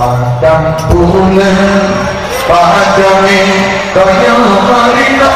Padang bulan Padang kaya marina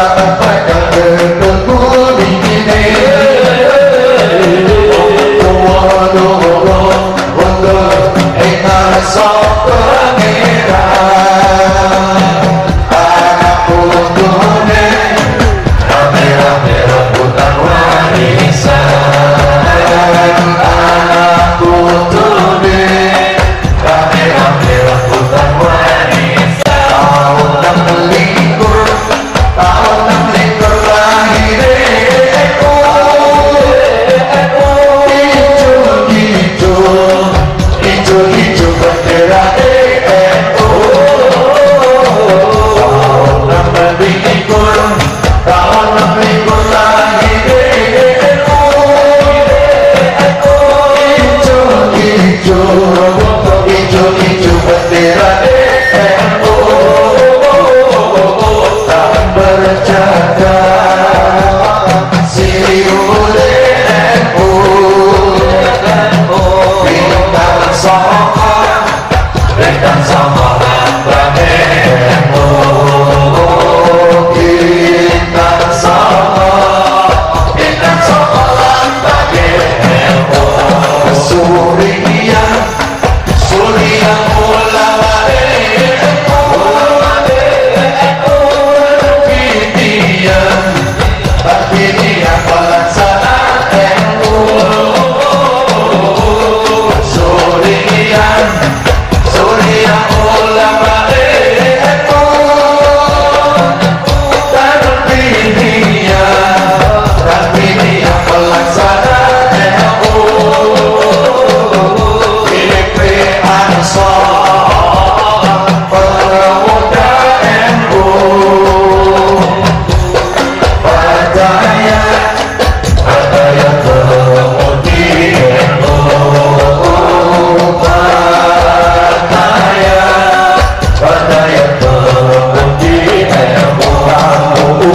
bendera